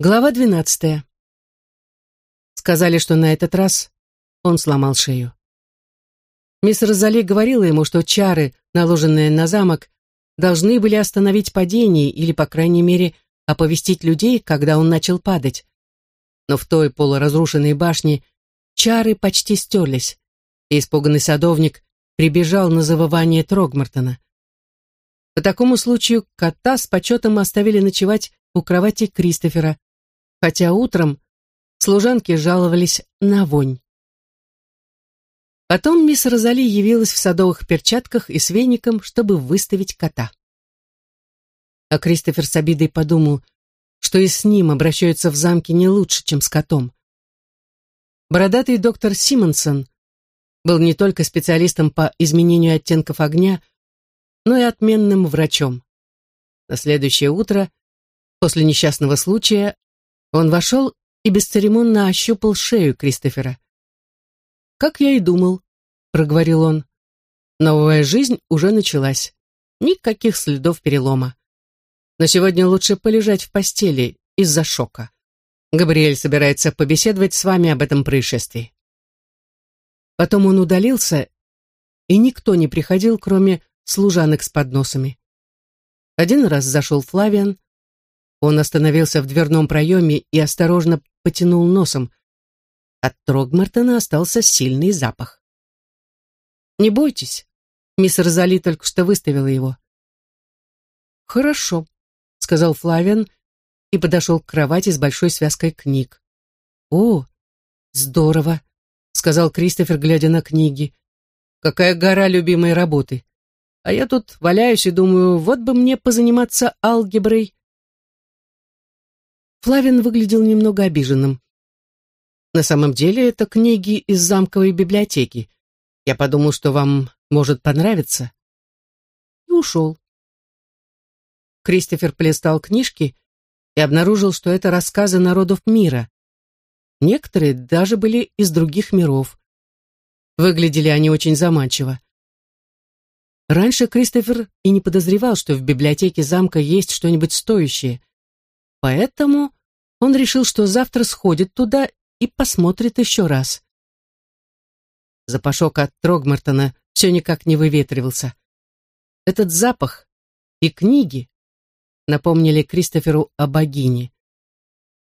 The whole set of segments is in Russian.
Глава двенадцатая. Сказали, что на этот раз он сломал шею. Мисс Розали говорила ему, что чары, наложенные на замок, должны были остановить падение или, по крайней мере, оповестить людей, когда он начал падать. Но в той полуразрушенной башне чары почти стерлись, и испуганный садовник прибежал на завывание Трогмартона. По такому случаю кота с почетом оставили ночевать у кровати Кристофера, хотя утром служанки жаловались на вонь. Потом мисс Розали явилась в садовых перчатках и с веником, чтобы выставить кота. А Кристофер с обидой подумал, что и с ним обращаются в замке не лучше, чем с котом. Бородатый доктор Симонсон был не только специалистом по изменению оттенков огня, но и отменным врачом. На следующее утро, после несчастного случая, он вошел и бесцеремонно ощупал шею Кристофера. «Как я и думал», — проговорил он. «Новая жизнь уже началась. Никаких следов перелома. Но сегодня лучше полежать в постели из-за шока. Габриэль собирается побеседовать с вами об этом происшествии». Потом он удалился, и никто не приходил, кроме служанок с подносами. Один раз зашел Флавиан, он остановился в дверном проеме и осторожно потянул носом. От Трогмартона остался сильный запах. «Не бойтесь, мисс Розали только что выставила его». «Хорошо», — сказал Флавиан и подошел к кровати с большой связкой книг. «О, здорово», — сказал Кристофер, глядя на книги. «Какая гора любимой работы. А я тут валяюсь и думаю, вот бы мне позаниматься алгеброй Флавин выглядел немного обиженным. «На самом деле это книги из замковой библиотеки. Я подумал, что вам может понравиться». И ушел. Кристофер полистал книжки и обнаружил, что это рассказы народов мира. Некоторые даже были из других миров. Выглядели они очень заманчиво. Раньше Кристофер и не подозревал, что в библиотеке замка есть что-нибудь стоящее. Поэтому он решил, что завтра сходит туда и посмотрит еще раз. Запашок от Трогмартона все никак не выветривался. Этот запах и книги напомнили Кристоферу о богине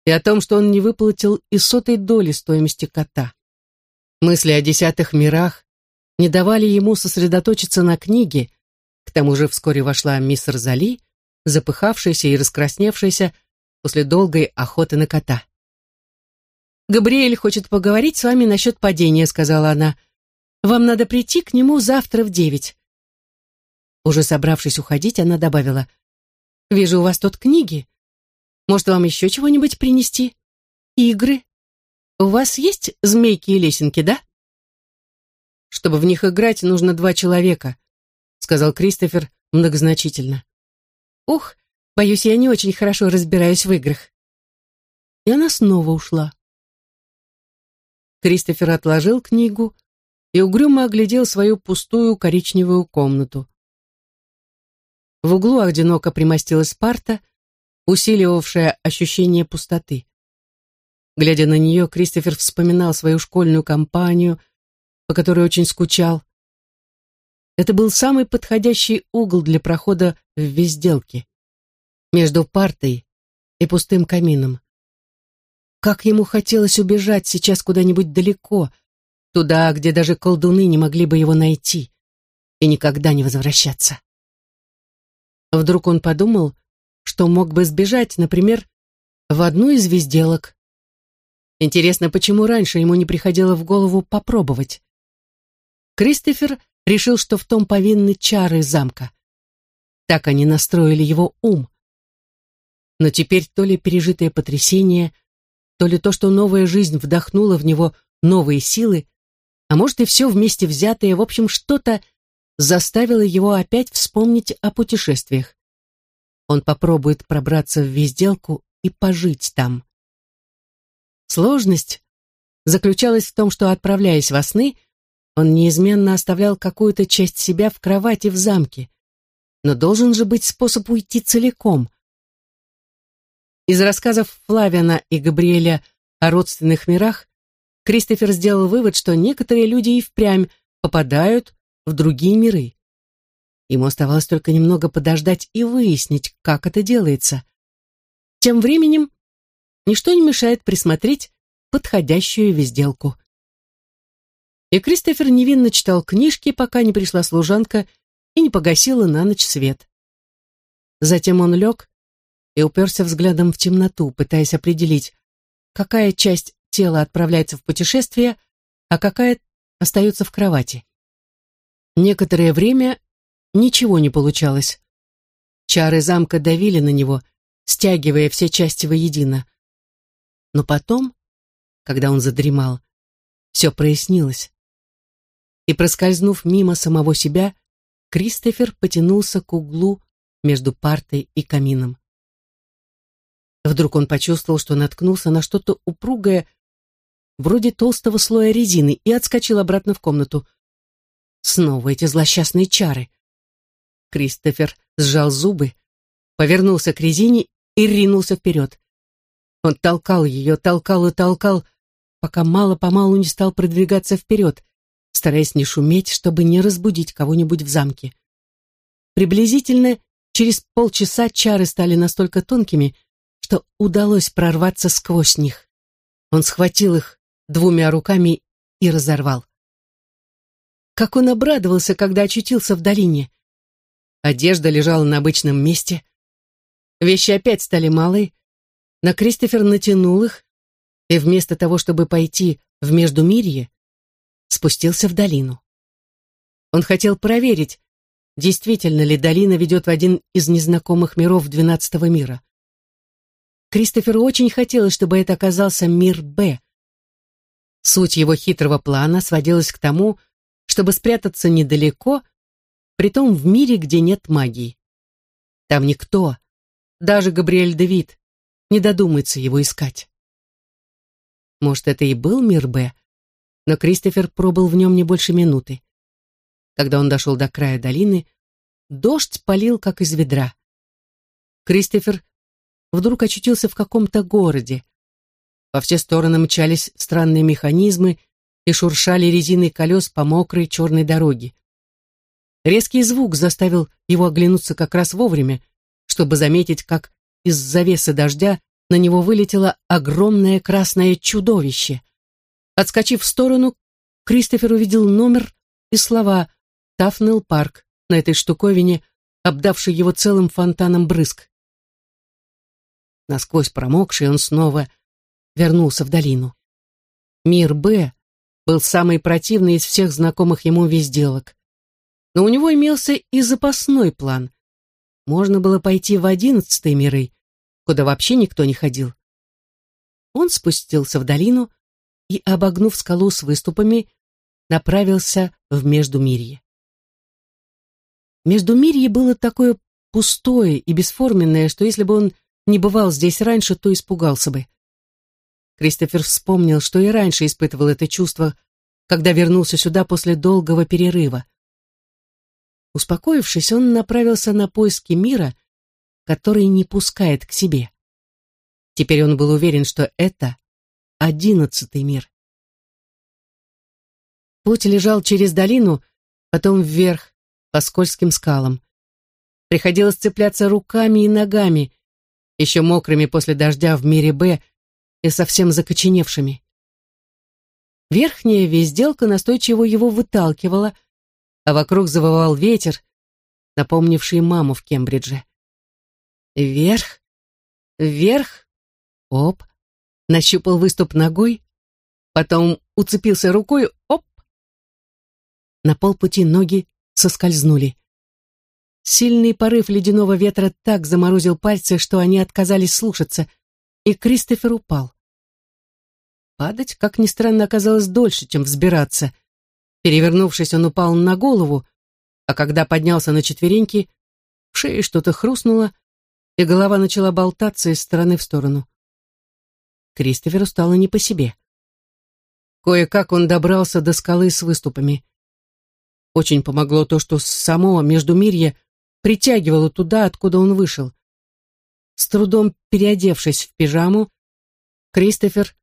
и о том, что он не выплатил и сотой доли стоимости кота. Мысли о десятых мирах не давали ему сосредоточиться на книге, к тому же вскоре вошла мисс Розали, запыхавшаяся и раскрасневшаяся, после долгой охоты на кота. «Габриэль хочет поговорить с вами насчет падения», — сказала она. «Вам надо прийти к нему завтра в девять». Уже собравшись уходить, она добавила. «Вижу, у вас тут книги. Может, вам еще чего-нибудь принести? Игры? У вас есть змейки и лесенки, да?» «Чтобы в них играть, нужно два человека», — сказал Кристофер многозначительно. «Ух, Боюсь, я не очень хорошо разбираюсь в играх. И она снова ушла. Кристофер отложил книгу и угрюмо оглядел свою пустую коричневую комнату. В углу одиноко примостилась парта, усиливавшая ощущение пустоты. Глядя на нее, Кристофер вспоминал свою школьную компанию, по которой очень скучал. Это был самый подходящий угол для прохода в везделке между партой и пустым камином. Как ему хотелось убежать сейчас куда-нибудь далеко, туда, где даже колдуны не могли бы его найти, и никогда не возвращаться. Вдруг он подумал, что мог бы сбежать, например, в одну из везделок. Интересно, почему раньше ему не приходило в голову попробовать? Кристофер решил, что в том повинны чары замка. Так они настроили его ум. Но теперь то ли пережитое потрясение, то ли то, что новая жизнь вдохнула в него новые силы, а может и все вместе взятое, в общем, что-то заставило его опять вспомнить о путешествиях. Он попробует пробраться в везделку и пожить там. Сложность заключалась в том, что, отправляясь во сны, он неизменно оставлял какую-то часть себя в кровати в замке. Но должен же быть способ уйти целиком — Из рассказов Флавиана и Габриэля о родственных мирах Кристофер сделал вывод, что некоторые люди и впрямь попадают в другие миры. Ему оставалось только немного подождать и выяснить, как это делается. Тем временем ничто не мешает присмотреть подходящую везделку. И Кристофер невинно читал книжки, пока не пришла служанка и не погасила на ночь свет. Затем он лег и уперся взглядом в темноту, пытаясь определить, какая часть тела отправляется в путешествие, а какая остается в кровати. Некоторое время ничего не получалось. Чары замка давили на него, стягивая все части воедино. Но потом, когда он задремал, все прояснилось. И, проскользнув мимо самого себя, Кристофер потянулся к углу между партой и камином. Вдруг он почувствовал, что наткнулся на что-то упругое, вроде толстого слоя резины, и отскочил обратно в комнату. Снова эти злосчастные чары. Кристофер сжал зубы, повернулся к резине и ринулся вперед. Он толкал ее, толкал и толкал, пока мало-помалу не стал продвигаться вперед, стараясь не шуметь, чтобы не разбудить кого-нибудь в замке. Приблизительно через полчаса чары стали настолько тонкими, что удалось прорваться сквозь них. Он схватил их двумя руками и разорвал. Как он обрадовался, когда очутился в долине. Одежда лежала на обычном месте. Вещи опять стали малые, но Кристофер натянул их, и вместо того, чтобы пойти в Междумирье, спустился в долину. Он хотел проверить, действительно ли долина ведет в один из незнакомых миров двенадцатого мира. Кристоферу очень хотелось, чтобы это оказался мир Б. Суть его хитрого плана сводилась к тому, чтобы спрятаться недалеко, притом в мире, где нет магии. Там никто, даже Габриэль Давид, не додумается его искать. Может, это и был мир Б, но Кристофер пробыл в нем не больше минуты. Когда он дошел до края долины, дождь полил, как из ведра. Кристофер вдруг очутился в каком-то городе. Во все стороны мчались странные механизмы и шуршали резиной колес по мокрой черной дороге. Резкий звук заставил его оглянуться как раз вовремя, чтобы заметить, как из завесы дождя на него вылетело огромное красное чудовище. Отскочив в сторону, Кристофер увидел номер и слова «Тафнелл парк» на этой штуковине, обдавшей его целым фонтаном брызг. Насквозь промокший, он снова вернулся в долину. Мир Б был самый противный из всех знакомых ему везделок. Но у него имелся и запасной план. Можно было пойти в одиннадцатые миры, куда вообще никто не ходил. Он спустился в долину и, обогнув скалу с выступами, направился в Междумирье. Междумирье было такое пустое и бесформенное, что если бы он не бывал здесь раньше, то испугался бы. Кристофер вспомнил, что и раньше испытывал это чувство, когда вернулся сюда после долгого перерыва. Успокоившись, он направился на поиски мира, который не пускает к себе. Теперь он был уверен, что это одиннадцатый мир. Путь лежал через долину, потом вверх, по скользким скалам. Приходилось цепляться руками и ногами, еще мокрыми после дождя в мире Б и совсем закоченевшими. Верхняя везделка настойчиво его выталкивала, а вокруг завывал ветер, напомнивший маму в Кембридже. Вверх, вверх, оп, нащупал выступ ногой, потом уцепился рукой, оп. На полпути ноги соскользнули. Сильный порыв ледяного ветра так заморозил пальцы, что они отказались слушаться, и Кристофер упал. Падать, как ни странно, оказалось дольше, чем взбираться. Перевернувшись, он упал на голову, а когда поднялся на четвереньки, в шее что-то хрустнуло, и голова начала болтаться из стороны в сторону. Кристоферу стало не по себе. Кое-как он добрался до скалы с выступами. Очень помогло то, что само Междумирье притягивало туда, откуда он вышел. С трудом переодевшись в пижаму, Кристофер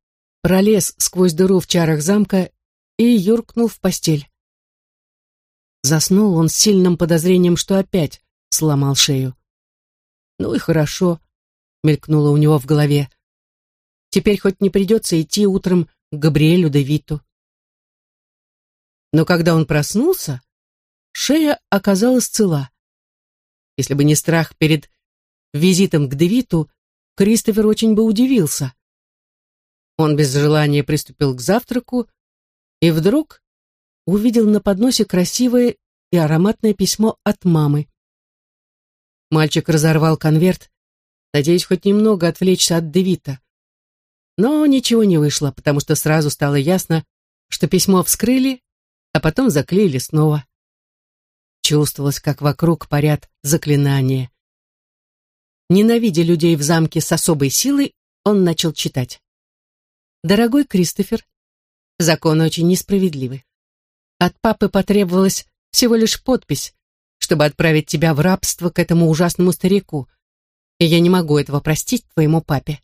пролез сквозь дыру в чарах замка и юркнул в постель. Заснул он с сильным подозрением, что опять сломал шею. «Ну и хорошо», — мелькнуло у него в голове. «Теперь хоть не придется идти утром к Габриэлю де Виту». Но когда он проснулся, шея оказалась цела. Если бы не страх перед визитом к Девиту, Кристофер очень бы удивился. Он без желания приступил к завтраку и вдруг увидел на подносе красивое и ароматное письмо от мамы. Мальчик разорвал конверт, надеясь хоть немного отвлечься от Девита. Но ничего не вышло, потому что сразу стало ясно, что письмо вскрыли, а потом заклеили снова. Чувствовалось, как вокруг парят заклинания. Ненавидя людей в замке с особой силой, он начал читать. «Дорогой Кристофер, законы очень несправедливы. От папы потребовалась всего лишь подпись, чтобы отправить тебя в рабство к этому ужасному старику, и я не могу этого простить твоему папе.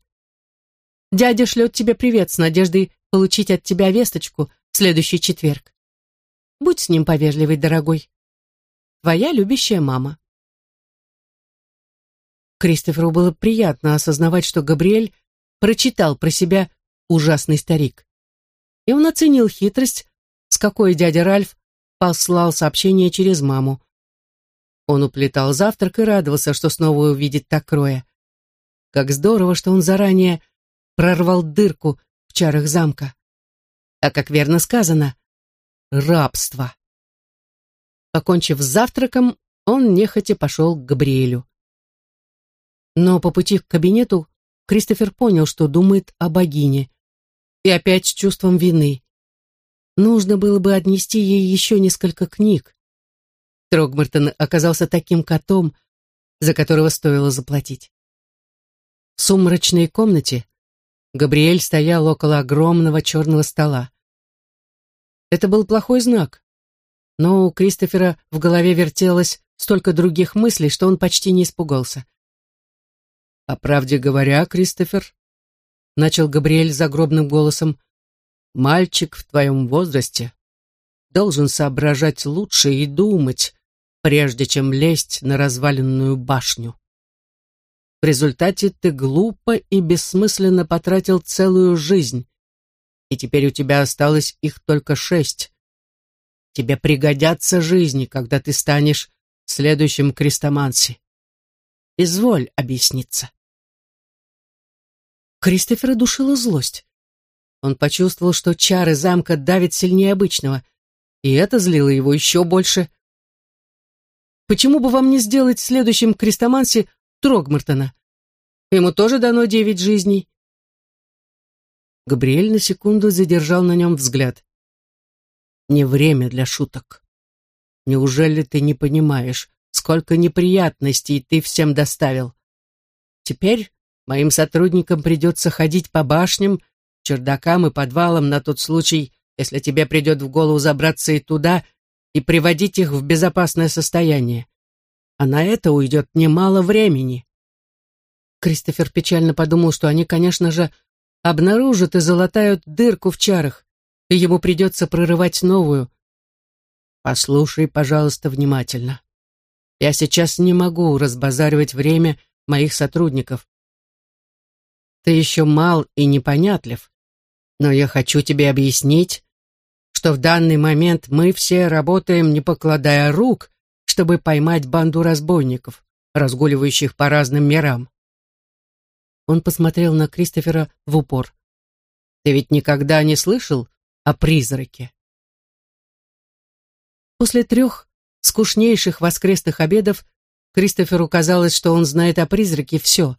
Дядя шлет тебе привет с надеждой получить от тебя весточку в следующий четверг. Будь с ним повежливый, дорогой. Твоя любящая мама. Кристоферу было приятно осознавать, что Габриэль прочитал про себя ужасный старик. И он оценил хитрость, с какой дядя Ральф послал сообщение через маму. Он уплетал завтрак и радовался, что снова увидит Такроя. Как здорово, что он заранее прорвал дырку в чарах замка. А как верно сказано, рабство. Покончив с завтраком, он нехотя пошел к Габриэлю. Но по пути к кабинету Кристофер понял, что думает о богине. И опять с чувством вины. Нужно было бы отнести ей еще несколько книг. Трогмартон оказался таким котом, за которого стоило заплатить. В сумрачной комнате Габриэль стоял около огромного черного стола. Это был плохой знак, но у Кристофера в голове вертелось столько других мыслей, что он почти не испугался. «По правде говоря, Кристофер», — начал Габриэль загробным голосом, «мальчик в твоем возрасте должен соображать лучше и думать, прежде чем лезть на разваленную башню. В результате ты глупо и бессмысленно потратил целую жизнь, и теперь у тебя осталось их только шесть. Тебе пригодятся жизни, когда ты станешь следующим крестоманси. Изволь объясниться. Кристофера душила злость. Он почувствовал, что чары замка давят сильнее обычного, и это злило его еще больше. Почему бы вам не сделать следующим крестомансе Трогмартона? Ему тоже дано девять жизней. Габриэль на секунду задержал на нем взгляд. Не время для шуток. Неужели ты не понимаешь, сколько неприятностей ты всем доставил. Теперь моим сотрудникам придется ходить по башням, чердакам и подвалам на тот случай, если тебе придет в голову забраться и туда, и приводить их в безопасное состояние. А на это уйдет немало времени. Кристофер печально подумал, что они, конечно же, обнаружат и залатают дырку в чарах, и ему придется прорывать новую. Послушай, пожалуйста, внимательно. Я сейчас не могу разбазаривать время моих сотрудников. Ты еще мал и непонятлив, но я хочу тебе объяснить, что в данный момент мы все работаем, не покладая рук, чтобы поймать банду разбойников, разгуливающих по разным мирам. Он посмотрел на Кристофера в упор. Ты ведь никогда не слышал о призраке? После трех скучнейших воскресных обедов Кристоферу казалось, что он знает о призраке все.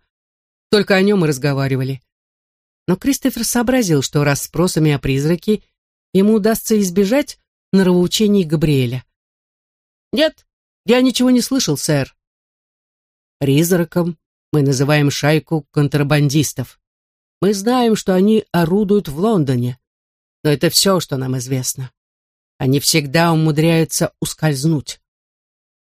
Только о нем и разговаривали. Но Кристофер сообразил, что расспросами о призраке ему удастся избежать норовоучений Габриэля. «Нет, я ничего не слышал, сэр». Призраком мы называем шайку контрабандистов. Мы знаем, что они орудуют в Лондоне, но это все, что нам известно. Они всегда умудряются ускользнуть.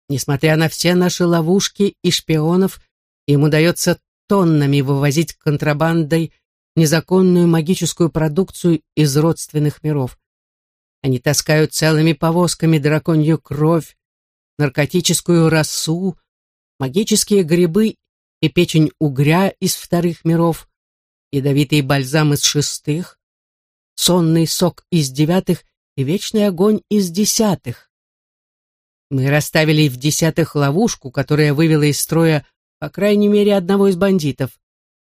Несмотря на все наши ловушки и шпионов, им удается тоннами вывозить контрабандой незаконную магическую продукцию из родственных миров. Они таскают целыми повозками драконью кровь, наркотическую росу, магические грибы и печень угря из вторых миров, ядовитый бальзам из шестых, сонный сок из девятых и вечный огонь из десятых. Мы расставили в десятых ловушку, которая вывела из строя по крайней мере одного из бандитов,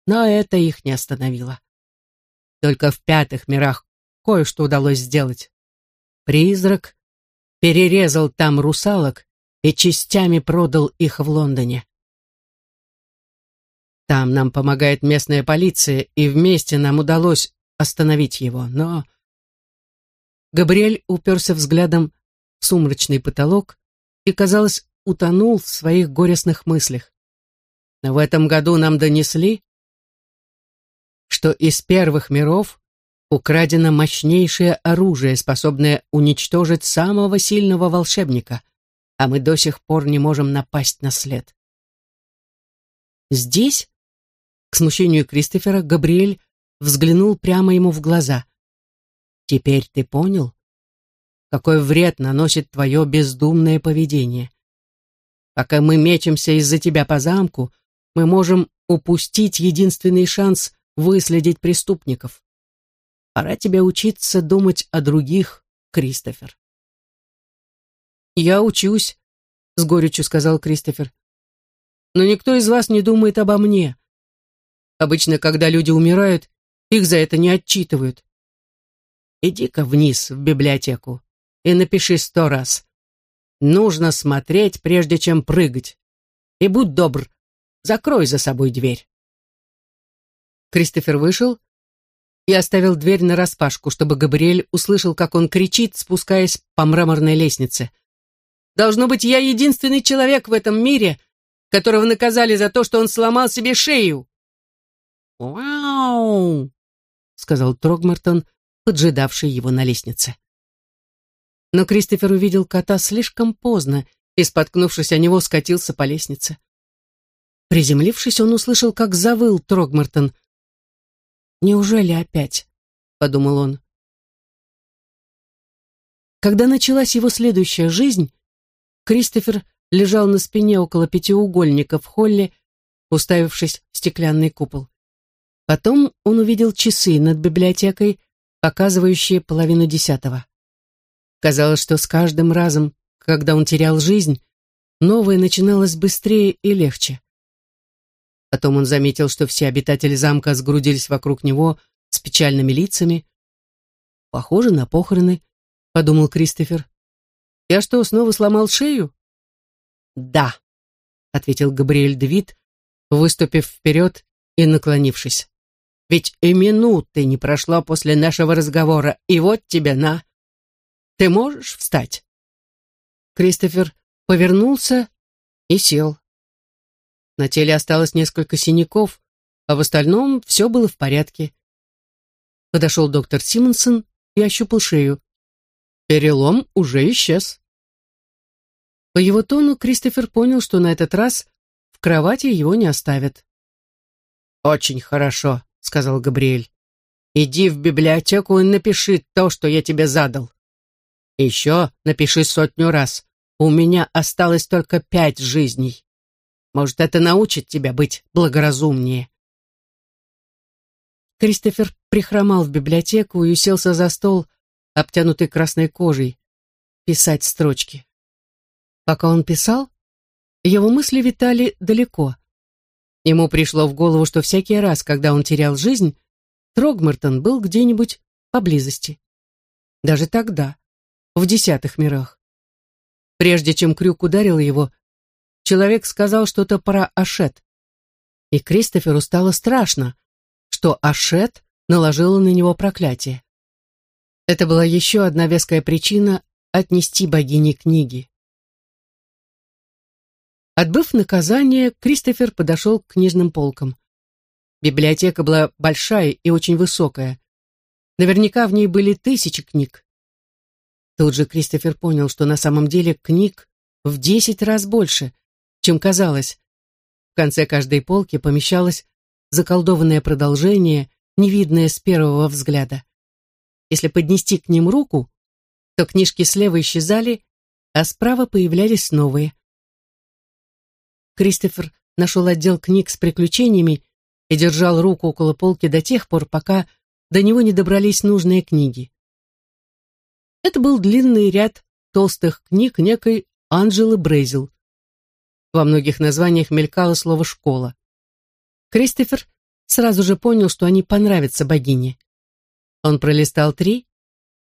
но это их не остановило. Только в пятых мирах кое-что удалось сделать. Призрак перерезал там русалок и частями продал их в Лондоне. Там нам помогает местная полиция, и вместе нам удалось остановить его, но... Габриэль уперся взглядом в сумрачный потолок и, казалось, утонул в своих горестных мыслях. Но в этом году нам донесли, что из первых миров украдено мощнейшее оружие, способное уничтожить самого сильного волшебника, а мы до сих пор не можем напасть на след. Здесь, к смущению Кристофера, Габриэль взглянул прямо ему в глаза. «Теперь ты понял, какой вред наносит твое бездумное поведение? Пока мы мечемся из-за тебя по замку, мы можем упустить единственный шанс выследить преступников. Пора тебе учиться думать о других, Кристофер. «Я учусь», — с горечью сказал Кристофер. «Но никто из вас не думает обо мне. Обычно, когда люди умирают, их за это не отчитывают. Иди-ка вниз в библиотеку и напиши сто раз. Нужно смотреть, прежде чем прыгать. И будь добр, закрой за собой дверь». Кристофер вышел и оставил дверь нараспашку, чтобы Габриэль услышал, как он кричит, спускаясь по мраморной лестнице. «Должно быть, я единственный человек в этом мире, которого наказали за то, что он сломал себе шею!» «Вау!» — сказал Трогмартон, поджидавший его на лестнице. Но Кристофер увидел кота слишком поздно и, споткнувшись о него, скатился по лестнице. Приземлившись, он услышал, как завыл Трогмартон, Неужели опять? подумал он. Когда началась его следующая жизнь, Кристофер лежал на спине около пятиугольника в холле, уставившись в стеклянный купол. Потом он увидел часы над библиотекой, показывающие половину десятого. Казалось, что с каждым разом, когда он терял жизнь, новое начиналось быстрее и легче. Потом он заметил, что все обитатели замка сгрудились вокруг него с печальными лицами. «Похоже на похороны», — подумал Кристофер. «Я что, снова сломал шею?» «Да», — ответил Габриэль Девит, выступив вперед и наклонившись. «Ведь и минуты не прошло после нашего разговора, и вот тебе на. Ты можешь встать?» Кристофер повернулся и сел. На теле осталось несколько синяков, а в остальном все было в порядке. Подошел доктор Симонсон и ощупал шею. Перелом уже исчез. По его тону Кристофер понял, что на этот раз в кровати его не оставят. «Очень хорошо», — сказал Габриэль. «Иди в библиотеку и напиши то, что я тебе задал. Еще напиши сотню раз. У меня осталось только пять жизней». Может, это научит тебя быть благоразумнее. Кристофер прихромал в библиотеку и уселся за стол, обтянутый красной кожей, писать строчки. Пока он писал, его мысли витали далеко. Ему пришло в голову, что всякий раз, когда он терял жизнь, Трогмартон был где-нибудь поблизости. Даже тогда, в десятых мирах. Прежде чем крюк ударил его, человек сказал что-то про Ашет. И Кристоферу стало страшно, что Ашет наложила на него проклятие. Это была еще одна веская причина отнести богине книги. Отбыв наказание, Кристофер подошел к книжным полкам. Библиотека была большая и очень высокая. Наверняка в ней были тысячи книг. Тут же Кристофер понял, что на самом деле книг в десять раз больше, чем казалось. В конце каждой полки помещалась заколдованное продолжение, невидное с первого взгляда. Если поднести к ним руку, то книжки слева исчезали, а справа появлялись новые. Кристофер нашел отдел книг с приключениями и держал руку около полки до тех пор, пока до него не добрались нужные книги. Это был длинный ряд толстых книг некой Анжелы Брейзел. Во многих названиях мелькало слово «школа». Кристофер сразу же понял, что они понравятся богине. Он пролистал три,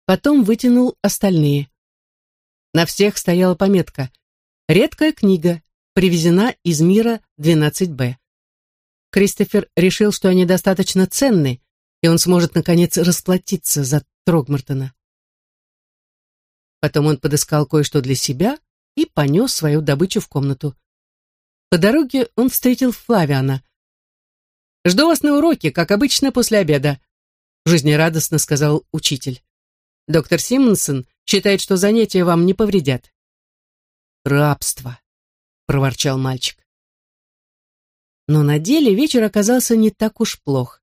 потом вытянул остальные. На всех стояла пометка «Редкая книга, привезена из мира 12Б». Кристофер решил, что они достаточно ценны, и он сможет, наконец, расплатиться за Трогмартона. Потом он подыскал кое-что для себя и понес свою добычу в комнату. По дороге он встретил Флавиана. «Жду вас на уроке, как обычно, после обеда», — жизнерадостно сказал учитель. «Доктор Симонсон считает, что занятия вам не повредят». «Рабство», — проворчал мальчик. Но на деле вечер оказался не так уж плох.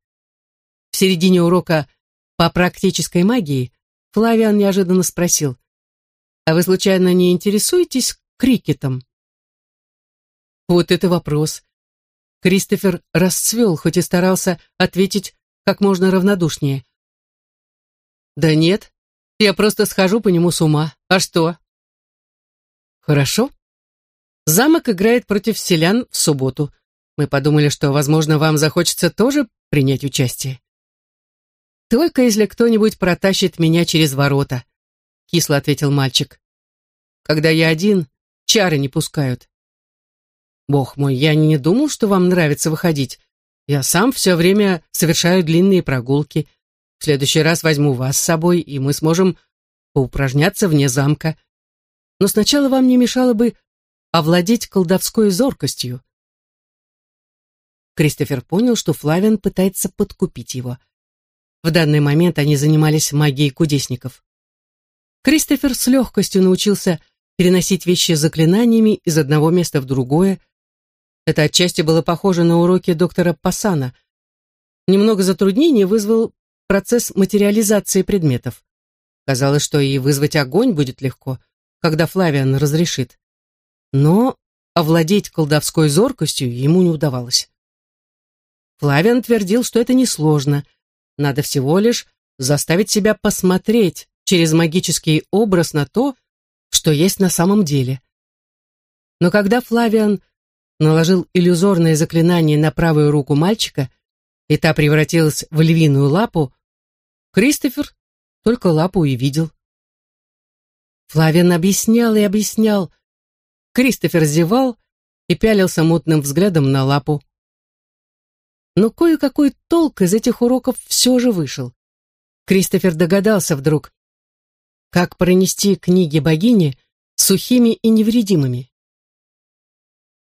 В середине урока по практической магии Флавиан неожиданно спросил, «А вы, случайно, не интересуетесь крикетом?» Вот это вопрос. Кристофер расцвел, хоть и старался ответить как можно равнодушнее. «Да нет, я просто схожу по нему с ума. А что?» «Хорошо. Замок играет против селян в субботу. Мы подумали, что, возможно, вам захочется тоже принять участие. Только если кто-нибудь протащит меня через ворота», — кисло ответил мальчик. «Когда я один, чары не пускают. Бог мой, я не думал, что вам нравится выходить. Я сам все время совершаю длинные прогулки. В следующий раз возьму вас с собой, и мы сможем поупражняться вне замка. Но сначала вам не мешало бы овладеть колдовской зоркостью. Кристофер понял, что Флавиан пытается подкупить его. В данный момент они занимались магией кудесников. Кристофер с легкостью научился переносить вещи заклинаниями из одного места в другое, это отчасти было похоже на уроки доктора Пассана. Немного затруднений вызвал процесс материализации предметов. Казалось, что и вызвать огонь будет легко, когда Флавиан разрешит. Но овладеть колдовской зоркостью ему не удавалось. Флавиан твердил, что это несложно. Надо всего лишь заставить себя посмотреть через магический образ на то, что есть на самом деле. Но когда Флавиан наложил иллюзорное заклинание на правую руку мальчика, и та превратилась в львиную лапу, Кристофер только лапу и видел. Флавиан объяснял и объяснял. Кристофер зевал и пялился мутным взглядом на лапу. Но кое-какой толк из этих уроков все же вышел. Кристофер догадался вдруг, как пронести книги богини сухими и невредимыми.